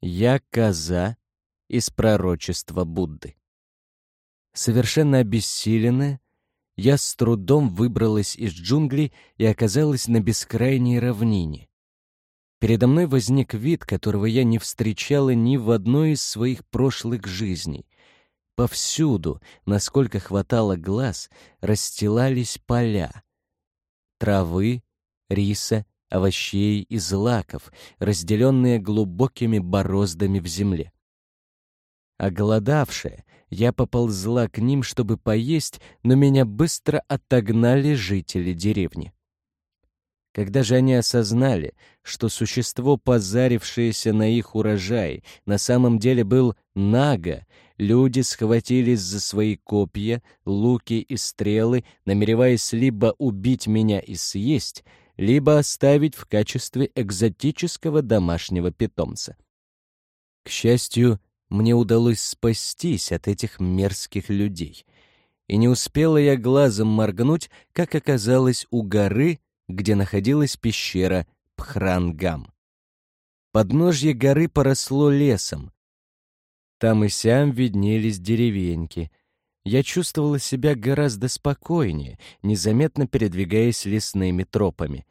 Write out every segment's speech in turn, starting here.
Я коза из пророчества Будды. Совершенно обессиленная, я с трудом выбралась из джунглей и оказалась на бескрайней равнине. Передо мной возник вид, которого я не встречала ни в одной из своих прошлых жизней. Повсюду, насколько хватало глаз, расстилались поля. Травы, риса, овощей и злаков, разделенные глубокими бороздами в земле. Оголодавшая, я поползла к ним, чтобы поесть, но меня быстро отогнали жители деревни. Когда же они осознали, что существо, позарившееся на их урожай, на самом деле был Нага, люди схватились за свои копья, луки и стрелы, намереваясь либо убить меня и съесть, либо оставить в качестве экзотического домашнего питомца. К счастью, мне удалось спастись от этих мерзких людей. И не успела я глазом моргнуть, как оказалось у горы, где находилась пещера Пхрангам. Подножье горы поросло лесом. Там и сям виднелись деревеньки. Я чувствовала себя гораздо спокойнее, незаметно передвигаясь лесными тропами.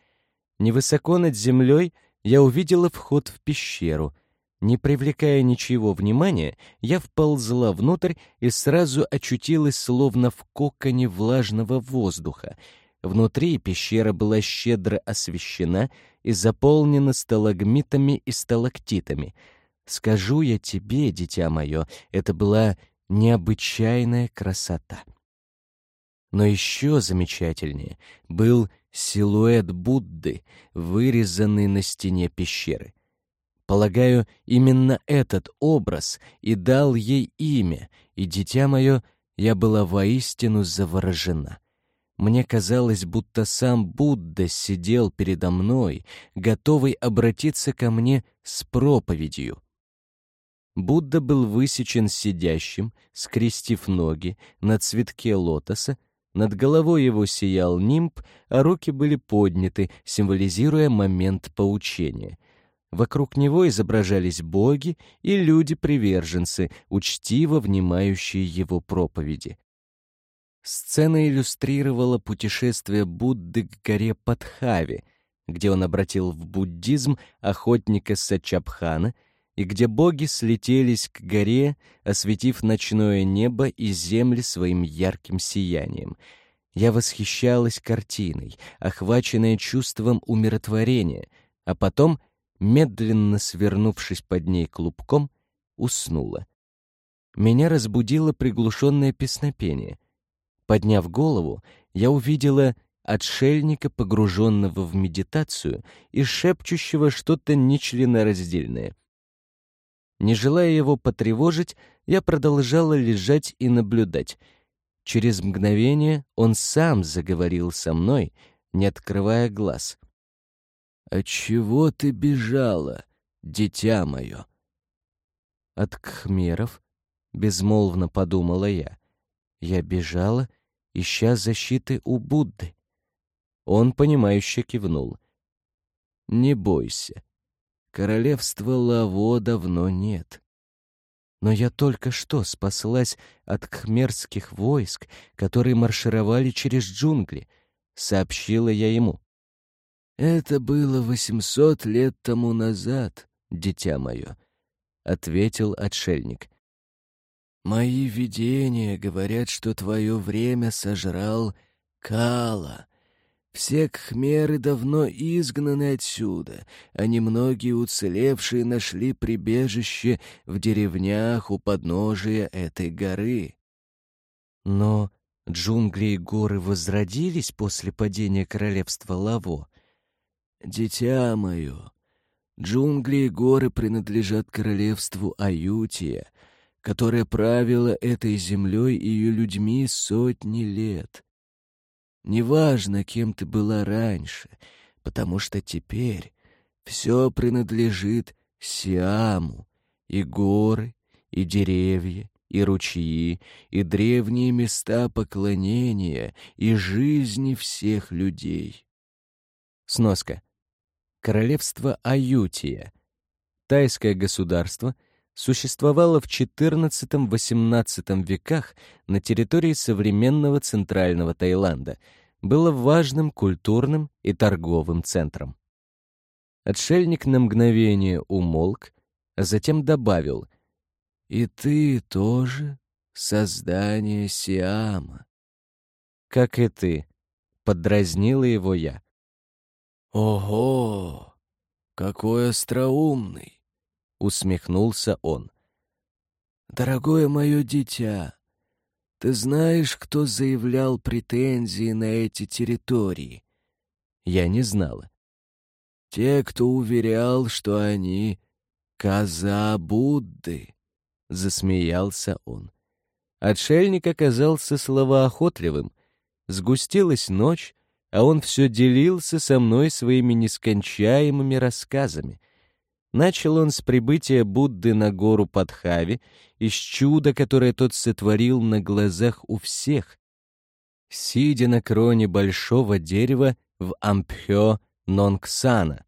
Невысоко над землей я увидела вход в пещеру — не привлекая ничего внимания, я вползла внутрь и сразу очутилась словно в коконе влажного воздуха. Внутри пещера была щедро освещена и заполнена сталагмитами и сталактитами. Скажу я тебе, дитя мое, это была необычайная красота. Но еще замечательнее был силуэт Будды, вырезанный на стене пещеры. Полагаю, именно этот образ и дал ей имя, и, дитя мое, я была воистину заворожена. Мне казалось, будто сам Будда сидел передо мной, готовый обратиться ко мне с проповедью. Будда был высечен сидящим, скрестив ноги, на цветке лотоса, над головой его сиял нимб, а руки были подняты, символизируя момент поучения — Вокруг него изображались боги и люди-приверженцы, учтиво внимающие его проповеди. Сцена иллюстрировала путешествие Будды к горе Падхави, где он обратил в буддизм охотника Сачабхана, и где боги слетелись к горе, осветив ночное небо и земли своим ярким сиянием. Я восхищалась картиной, охваченная чувством умиротворения, а потом — медленно свернувшись под ней клубком, уснула. Меня разбудило приглушенное песнопение. Подняв голову, я увидела отшельника, погруженного в медитацию и шепчущего что-то нечленораздельное. Не желая его потревожить, я продолжала лежать и наблюдать. Через мгновение он сам заговорил со мной, не открывая глаз. От чего ты бежала, дитя мое?» «От кхмеров», — безмолвно подумала я. «Я бежала, ища защиты у Будды». Он, понимающе кивнул. «Не бойся. Королевства Лаво давно нет. Но я только что спаслась от кхмерских войск, которые маршировали через джунгли», — сообщила я ему. «Это было восемьсот лет тому назад, дитя мое», — ответил отшельник. «Мои видения говорят, что твое время сожрал Кала. Все кхмеры давно изгнаны отсюда, а немногие уцелевшие нашли прибежище в деревнях у подножия этой горы». «Но джунгли и горы возродились после падения королевства Лаво», «Дитя мое, джунгли и горы принадлежат королевству Аютия, которое правило этой землей и ее людьми сотни лет. Неважно, кем ты была раньше, потому что теперь все принадлежит Сиаму, и горы, и деревья, и ручьи, и древние места поклонения, и жизни всех людей. Сноска. Королевство Аютия. тайское государство существовало в XIV-XVIII веках на территории современного центрального Таиланда, было важным культурным и торговым центром. Отшельник на мгновение умолк, а затем добавил «И ты тоже создание Сиама?» «Как и ты», — поддразнила его я. «Ого! Какой остроумный!» — усмехнулся он. «Дорогое мое дитя, ты знаешь, кто заявлял претензии на эти территории?» Я не знала. «Те, кто уверял, что они коза Будды», — засмеялся он. Отшельник оказался словоохотливым. Сгустилась ночь, а он все делился со мной своими нескончаемыми рассказами. Начал он с прибытия Будды на гору Падхави и с чуда, которое тот сотворил на глазах у всех. Сидя на кроне большого дерева в Ампхё Нонгсана.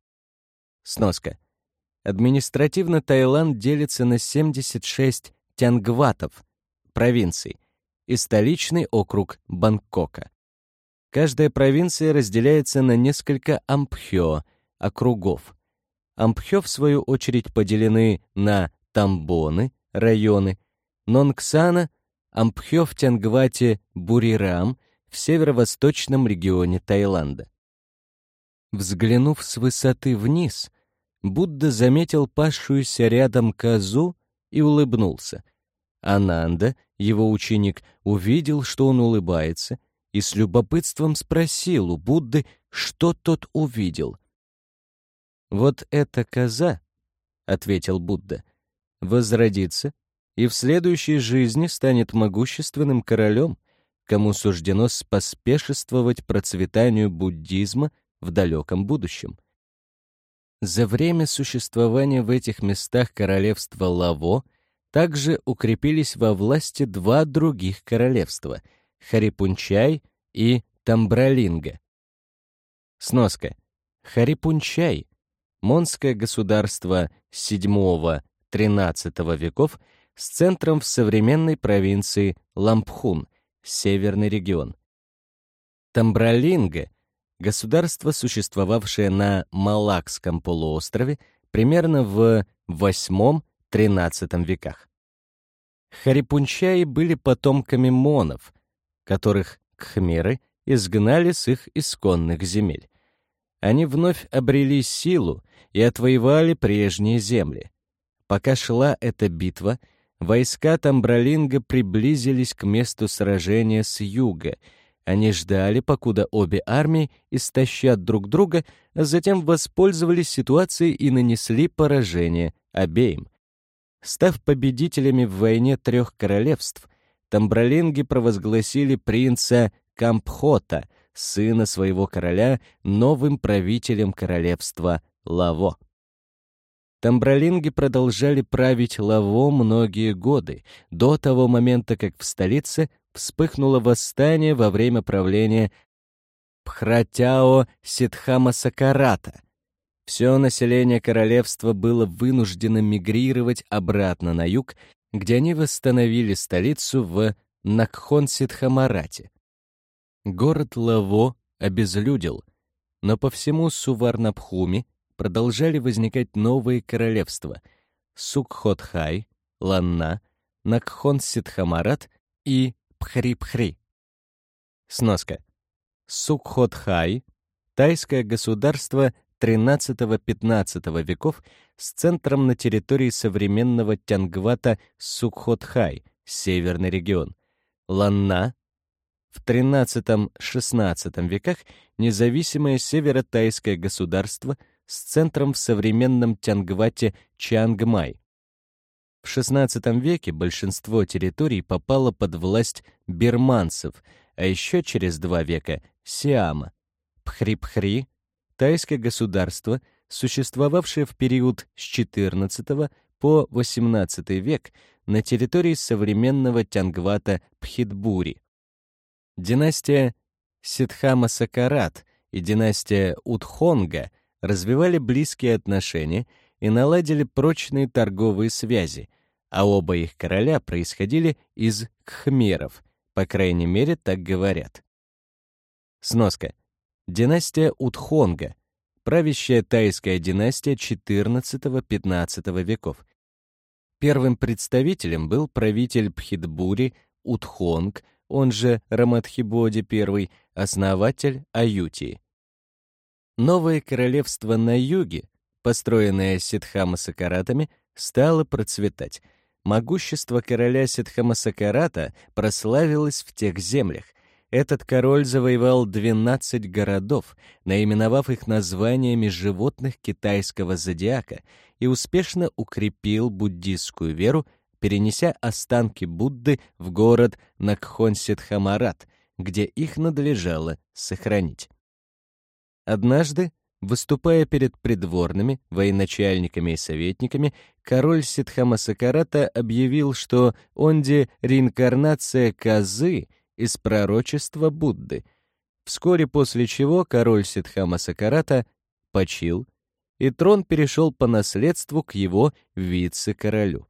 Сноска. Административно Таиланд делится на 76 тянгватов, провинций, и столичный округ Бангкока. Каждая провинция разделяется на несколько ампхё, округов. Ампхё, в свою очередь, поделены на тамбоны, районы, Нонгсана, Ампхё в Тянгвате, Бурирам, в северо-восточном регионе Таиланда. Взглянув с высоты вниз, Будда заметил пасшуюся рядом козу и улыбнулся. Ананда, его ученик, увидел, что он улыбается, и с любопытством спросил у Будды, что тот увидел. «Вот эта коза», — ответил Будда, — «возродится и в следующей жизни станет могущественным королем, кому суждено споспешествовать процветанию буддизма в далеком будущем». За время существования в этих местах королевства Лаво также укрепились во власти два других королевства — Харипунчай и Тамбралинга. Сноска. Харипунчай — монское государство VII-XIII веков с центром в современной провинции Лампхун, северный регион. Тамбралинга — государство, существовавшее на Малакском полуострове примерно в VIII-XIII веках. Харипунчаи были потомками монов, которых кхмеры изгнали с их исконных земель. Они вновь обрели силу и отвоевали прежние земли. Пока шла эта битва, войска Тамбралинга приблизились к месту сражения с юга. Они ждали, покуда обе армии истощат друг друга, а затем воспользовались ситуацией и нанесли поражение обеим. Став победителями в войне трех королевств, тамбралинги провозгласили принца Кампхота, сына своего короля, новым правителем королевства Лаво. Тамбралинги продолжали править Лаво многие годы, до того момента, как в столице вспыхнуло восстание во время правления Пхратяо Ситхама Сакарата. Все население королевства было вынуждено мигрировать обратно на юг где они восстановили столицу в Накхон-Ситхамарате. Город Лаво обезлюдил, но по всему Суварнабхуми продолжали возникать новые королевства — Сукхотхай, Ланна, Накхон-Ситхамарат и Пхри-Пхри. Сноска. Сукхотхай — тайское государство XIII-XV веков с центром на территории современного Тянгвата Сукхотхай, северный регион. Ланна в XIII-XVI веках независимое северо-тайское государство с центром в современном Тянгвате Чангмай. В XVI веке большинство территорий попало под власть бирманцев, а еще через два века — Сиама. Пхри-Пхри тайское государство, существовавшее в период с XIV по XVIII век на территории современного Тянгвата Пхитбури. Династия Сидхама-Сакарат и династия Утхонга развивали близкие отношения и наладили прочные торговые связи, а оба их короля происходили из кхмеров, по крайней мере, так говорят. Сноска. Династия Утхонга, правящая тайская династия XIV-XV веков. Первым представителем был правитель Пхитбури Утхонг, он же Рамадхибоди I, основатель Аютии. Новое королевство на юге, построенное Сидхамасакаратами, стало процветать. Могущество короля Сидхамасакарата прославилось в тех землях. Этот король завоевал 12 городов, наименовав их названиями животных китайского зодиака, и успешно укрепил буддистскую веру, перенеся останки Будды в город Накхонсидхамарат, где их надлежало сохранить. Однажды, выступая перед придворными, военачальниками и советниками, король Сидхамасакарата объявил, что онде реинкарнация козы из пророчества Будды, вскоре после чего король Сидхамасакарата почил, и трон перешел по наследству к его вице-королю.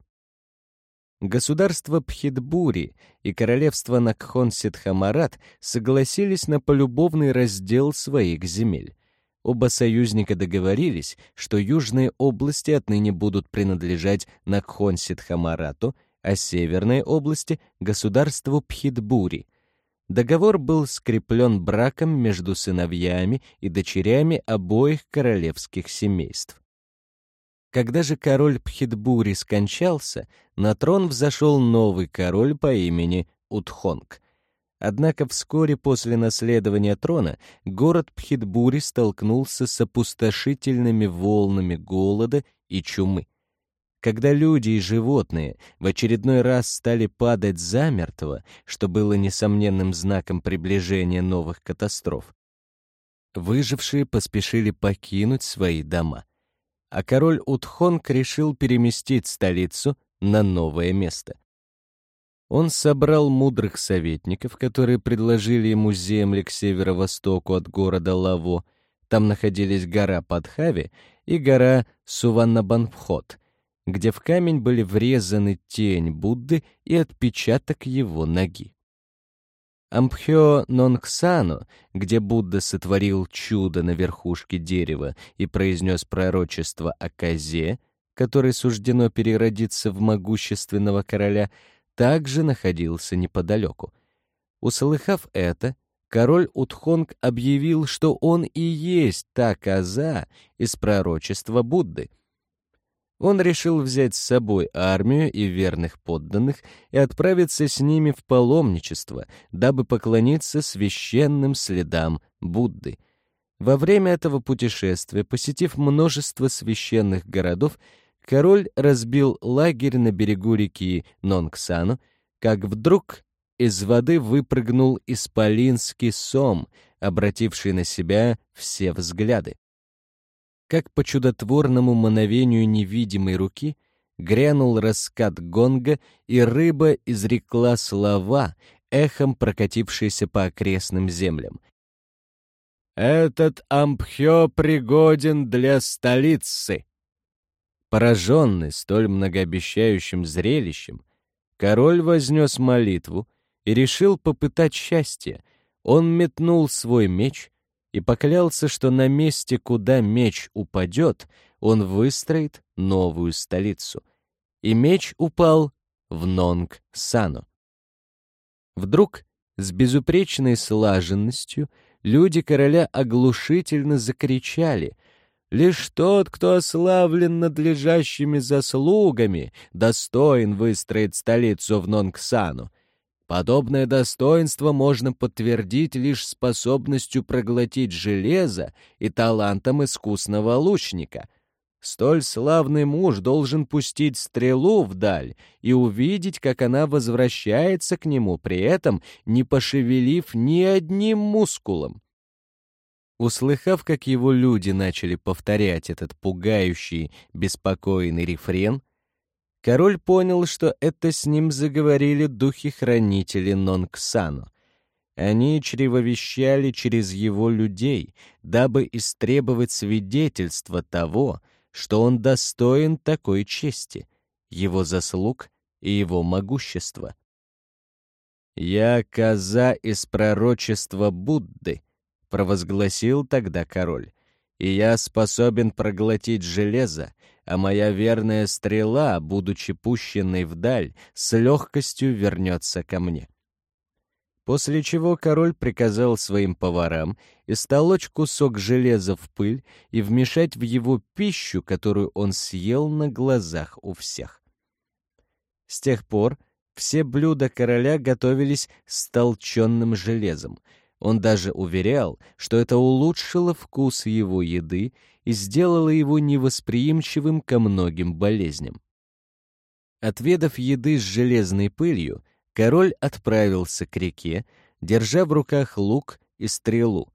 Государство Пхидбури и королевство Накхон-Сидхамарат согласились на полюбовный раздел своих земель. Оба союзника договорились, что южные области отныне будут принадлежать Накхон-Сидхамарату, а северные области — государству Пхидбури. Договор был скреплен браком между сыновьями и дочерями обоих королевских семейств. Когда же король Пхитбури скончался, на трон взошел новый король по имени Утхонг. Однако вскоре после наследования трона город Пхитбури столкнулся с опустошительными волнами голода и чумы. Когда люди и животные в очередной раз стали падать замертво, что было несомненным знаком приближения новых катастроф, выжившие поспешили покинуть свои дома а король Утхонг решил переместить столицу на новое место. Он собрал мудрых советников, которые предложили ему земли к северо-востоку от города Лаво. Там находились гора Падхави и гора Суваннабанпхот, где в камень были врезаны тень Будды и отпечаток его ноги. Ампхё Нонгсану, где Будда сотворил чудо на верхушке дерева и произнес пророчество о козе, которой суждено переродиться в могущественного короля, также находился неподалеку. Услыхав это, король Утхонг объявил, что он и есть та коза из пророчества Будды, он решил взять с собой армию и верных подданных и отправиться с ними в паломничество, дабы поклониться священным следам Будды. Во время этого путешествия, посетив множество священных городов, король разбил лагерь на берегу реки Нонгсану, как вдруг из воды выпрыгнул исполинский сом, обративший на себя все взгляды как по чудотворному мановению невидимой руки грянул раскат гонга, и рыба изрекла слова, эхом прокатившиеся по окрестным землям. «Этот Ампхё пригоден для столицы!» Пораженный столь многообещающим зрелищем, король вознес молитву и решил попытать счастье. Он метнул свой меч — и поклялся, что на месте, куда меч упадет, он выстроит новую столицу. И меч упал в Нонг-Сану. Вдруг, с безупречной слаженностью, люди короля оглушительно закричали «Лишь тот, кто ославлен надлежащими заслугами, достоин выстроить столицу в Нонг-Сану. Подобное достоинство можно подтвердить лишь способностью проглотить железо и талантом искусного лучника. Столь славный муж должен пустить стрелу вдаль и увидеть, как она возвращается к нему, при этом не пошевелив ни одним мускулом. Услыхав, как его люди начали повторять этот пугающий, беспокойный рефрен, Король понял, что это с ним заговорили духи-хранители Нонксану. Они чревовещали через его людей, дабы истребовать свидетельство того, что он достоин такой чести, его заслуг и его могущества. «Я коза из пророчества Будды», — провозгласил тогда король, «и я способен проглотить железо, а моя верная стрела, будучи пущенной вдаль, с легкостью вернется ко мне». После чего король приказал своим поварам истолочь кусок железа в пыль и вмешать в его пищу, которую он съел на глазах у всех. С тех пор все блюда короля готовились с толченным железом. Он даже уверял, что это улучшило вкус его еды и сделало его невосприимчивым ко многим болезням. Отведав еды с железной пылью, Король отправился к реке, держа в руках лук и стрелу.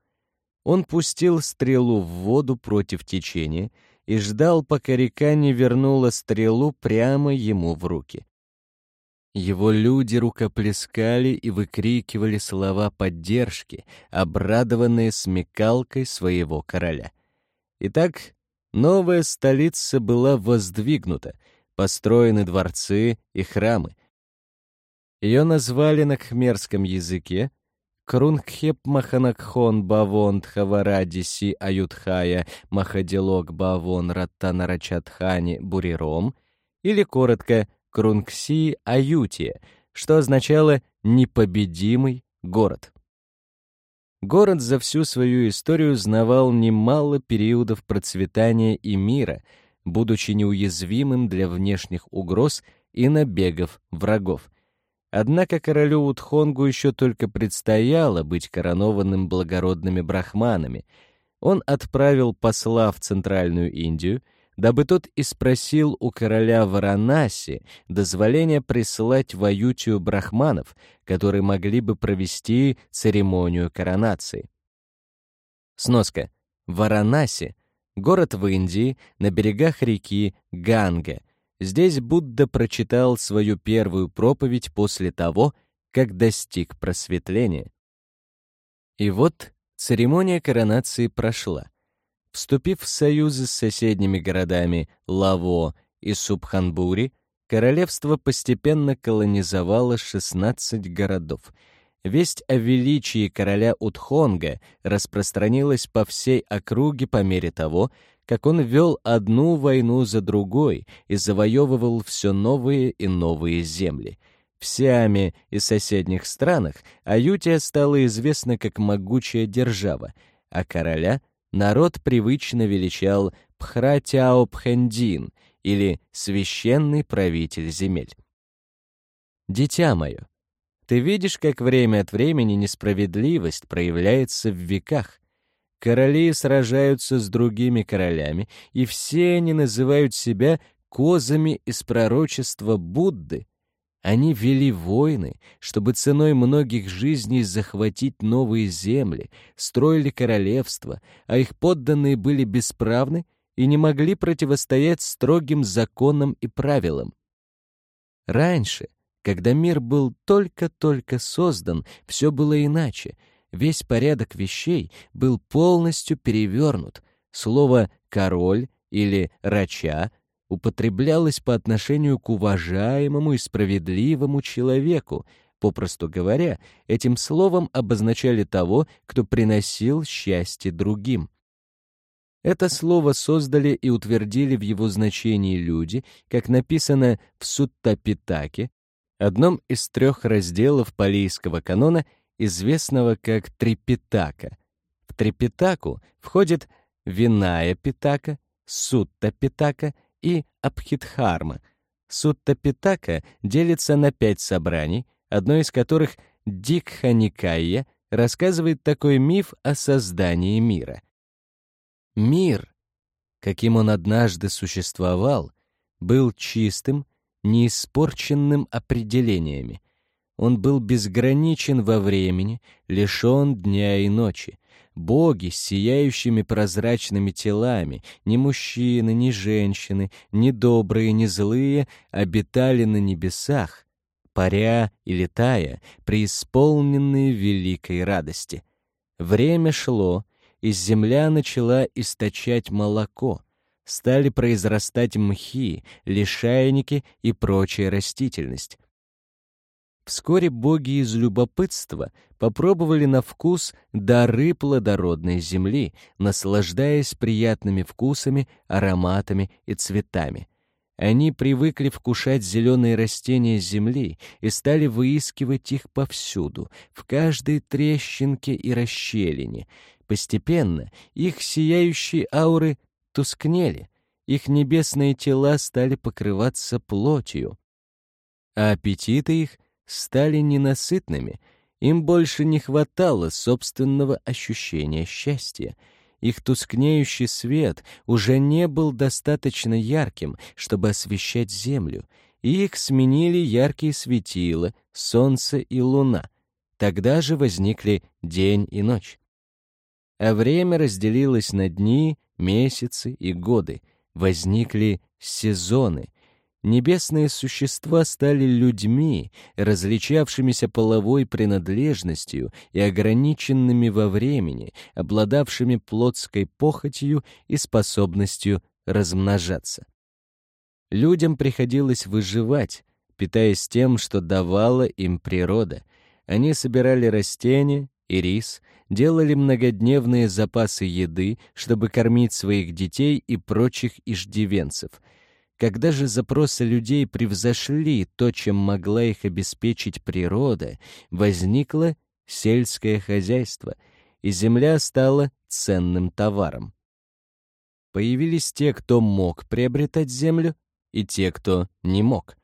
Он пустил стрелу в воду против течения и ждал, пока река не вернула стрелу прямо ему в руки. Его люди рукоплескали и выкрикивали слова поддержки, обрадованные смекалкой своего короля. Итак, новая столица была воздвигнута, построены дворцы и храмы, ее назвали на кхмерском языке Крунгхеп Маханакхон Бавон Тхаварадиси Аютхая Махадилок Бавон Раттанарачатхани Буриром или коротко Крунгси Аютия, что означало «непобедимый город». Город за всю свою историю знавал немало периодов процветания и мира, будучи неуязвимым для внешних угроз и набегов врагов. Однако королю Утхонгу еще только предстояло быть коронованным благородными брахманами. Он отправил посла в Центральную Индию, дабы тот и спросил у короля Варанаси дозволения присылать в брахманов, которые могли бы провести церемонию коронации. Сноска. Варанаси — город в Индии на берегах реки Ганга — Здесь Будда прочитал свою первую проповедь после того, как достиг просветления. И вот церемония коронации прошла. Вступив в союзы с соседними городами Лаво и Субханбури, королевство постепенно колонизовало 16 городов. Весть о величии короля Утхонга распространилась по всей округе по мере того, как он вел одну войну за другой и завоевывал все новые и новые земли. В Сиаме и соседних странах Аютия стала известна как могучая держава, а короля народ привычно величал Пхратяо Пхэндин или священный правитель земель. «Дитя мое, ты видишь, как время от времени несправедливость проявляется в веках, Короли сражаются с другими королями, и все они называют себя козами из пророчества Будды. Они вели войны, чтобы ценой многих жизней захватить новые земли, строили королевства, а их подданные были бесправны и не могли противостоять строгим законам и правилам. Раньше, когда мир был только-только создан, все было иначе — Весь порядок вещей был полностью перевернут. Слово «король» или «рача» употреблялось по отношению к уважаемому и справедливому человеку. Попросту говоря, этим словом обозначали того, кто приносил счастье другим. Это слово создали и утвердили в его значении люди, как написано в Суттапитаке, одном из трех разделов палийского канона — известного как Трипитака. В Трипитаку входит Виная Питака, Сутта и Абхидхарма. Сутта Питака делится на пять собраний, одно из которых Дикханикайя рассказывает такой миф о создании мира. Мир, каким он однажды существовал, был чистым, неиспорченным определениями — он был безграничен во времени, лишен дня и ночи. Боги с сияющими прозрачными телами, ни мужчины, ни женщины, ни добрые, ни злые, обитали на небесах, паря и летая, преисполненные великой радости. Время шло, и земля начала источать молоко. стали произрастать мхи, лишайники и прочая растительность. Вскоре боги из любопытства попробовали на вкус дары плодородной земли, наслаждаясь приятными вкусами, ароматами и цветами. Они привыкли вкушать зеленые растения земли и стали выискивать их повсюду, в каждой трещинке и расщелине. Постепенно их сияющие ауры тускнели, их небесные тела стали покрываться плотью, а аппетиты их стали ненасытными, им больше не хватало собственного ощущения счастья. Их тускнеющий свет уже не был достаточно ярким, чтобы освещать землю, и их сменили яркие светила, солнце и луна. Тогда же возникли день и ночь. А время разделилось на дни, месяцы и годы. Возникли сезоны, Небесные существа стали людьми, различавшимися половой принадлежностью и ограниченными во времени, обладавшими плотской похотью и способностью размножаться. Людям приходилось выживать, питаясь тем, что давала им природа. Они собирали растения и рис, делали многодневные запасы еды, чтобы кормить своих детей и прочих иждивенцев — когда же запросы людей превзошли то, чем могла их обеспечить природа, возникло сельское хозяйство, и земля стала ценным товаром. Появились те, кто мог приобретать землю, и те, кто не мог.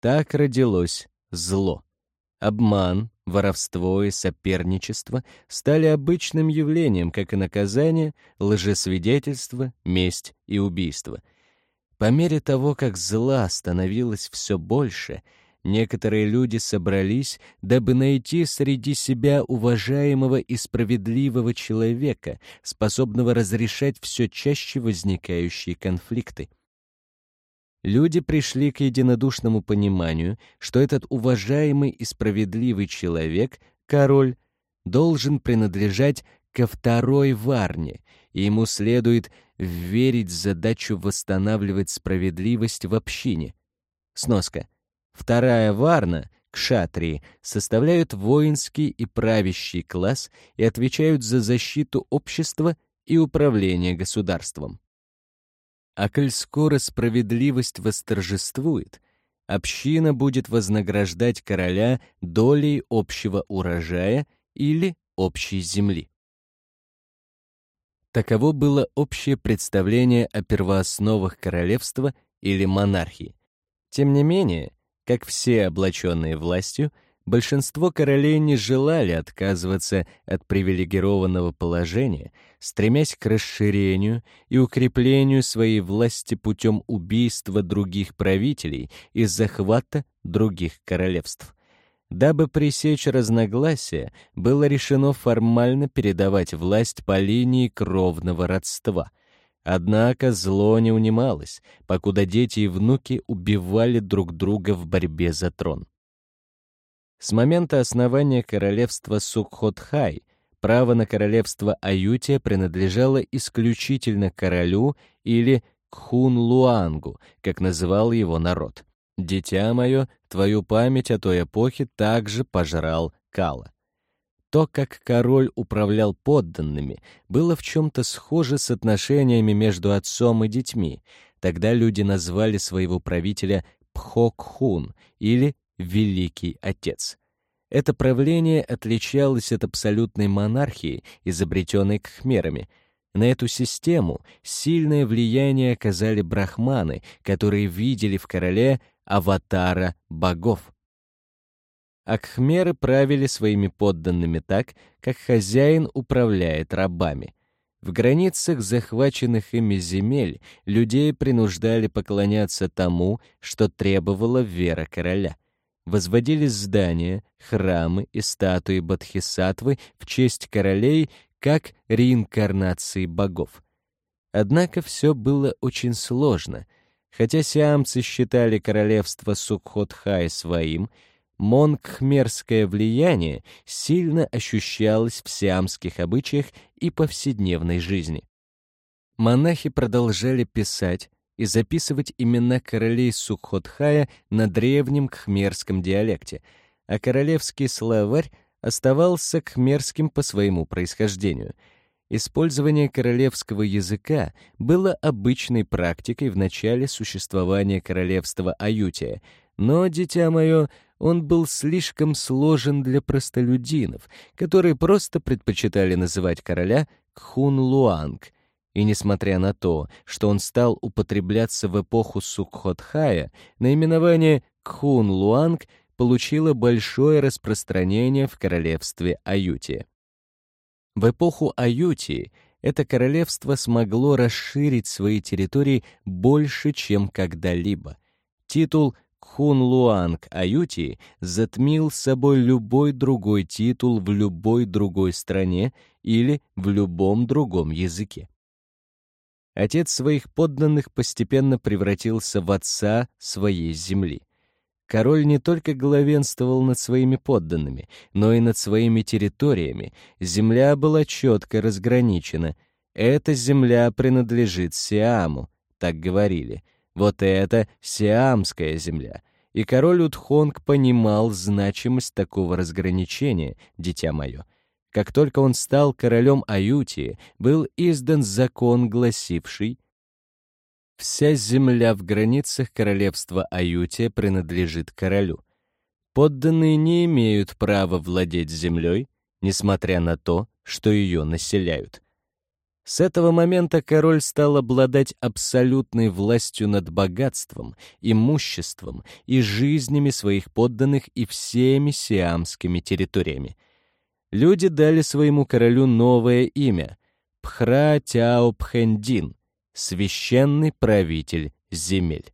Так родилось зло. Обман, воровство и соперничество стали обычным явлением, как и наказание, лжесвидетельство, месть и убийство — по мере того, как зла становилось все больше, некоторые люди собрались, дабы найти среди себя уважаемого и справедливого человека, способного разрешать все чаще возникающие конфликты. Люди пришли к единодушному пониманию, что этот уважаемый и справедливый человек, король, должен принадлежать ко второй Варне, и ему следует верить задачу восстанавливать справедливость в общине. Сноска. Вторая Варна, кшатрии, составляют воинский и правящий класс и отвечают за защиту общества и управление государством. А коль скоро справедливость восторжествует, община будет вознаграждать короля долей общего урожая или общей земли. Таково было общее представление о первоосновах королевства или монархии. Тем не менее, как все облаченные властью, большинство королей не желали отказываться от привилегированного положения, стремясь к расширению и укреплению своей власти путем убийства других правителей и захвата других королевств. Дабы пресечь разногласия, было решено формально передавать власть по линии кровного родства. Однако зло не унималось, покуда дети и внуки убивали друг друга в борьбе за трон. С момента основания королевства Сукхотхай право на королевство Аютия принадлежало исключительно королю или Кхун-Луангу, как называл его народ. Дитя мое, твою память о той эпохе также пожрал Кала. То, как король управлял подданными, было в чем-то схоже с отношениями между отцом и детьми. Тогда люди назвали своего правителя Пхокхун или Великий Отец. Это правление отличалось от абсолютной монархии, изобретенной кхмерами. На эту систему сильное влияние оказали брахманы, которые видели в короле аватара богов. Акхмеры правили своими подданными так, как хозяин управляет рабами. В границах захваченных ими земель людей принуждали поклоняться тому, что требовала вера короля. Возводились здания, храмы и статуи бодхисаттвы в честь королей как реинкарнации богов. Однако все было очень сложно — Хотя сиамцы считали королевство Сукхотхай своим, монгхмерское влияние сильно ощущалось в сиамских обычаях и повседневной жизни. монахи продолжали писать и записывать имена королей Сукхотхая на древнем кхмерском диалекте, а королевский словарь оставался кхмерским по своему происхождению. Использование королевского языка было обычной практикой в начале существования королевства Аютия, но, дитя мое, он был слишком сложен для простолюдинов, которые просто предпочитали называть короля Кхун-Луанг. И несмотря на то, что он стал употребляться в эпоху Сукхотхая, наименование Кхун-Луанг получило большое распространение в королевстве Аютия. В эпоху Аютии это королевство смогло расширить свои территории больше, чем когда-либо. Титул Хунлуанг Аюти затмил собой любой другой титул в любой другой стране или в любом другом языке. Отец своих подданных постепенно превратился в отца своей земли. Король не только главенствовал над своими подданными, но и над своими территориями. Земля была четко разграничена. Эта земля принадлежит Сиаму, так говорили — вот это сиамская земля. И король Утхонг понимал значимость такого разграничения, дитя мое. Как только он стал королем Аютии, был издан закон, гласивший «Вся земля в границах королевства Аютия принадлежит королю. Подданные не имеют права владеть землей, несмотря на то, что ее населяют». С этого момента король стал обладать абсолютной властью над богатством, имуществом и жизнями своих подданных и всеми сиамскими территориями. Люди дали своему королю новое имя — Пхра Тяо Пхэндин, священный правитель земель.